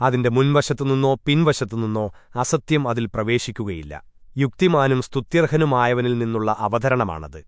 അതിന്റെ മുൻവശത്തുനിന്നോ പിൻവശത്തുനിന്നോ അസത്യം അതിൽ പ്രവേശിക്കുകയില്ല. യുക്തിമാനും സ്തുത്യർഹനുമായവനിൽ നിന്നുള്ള അവതരണമാണത്.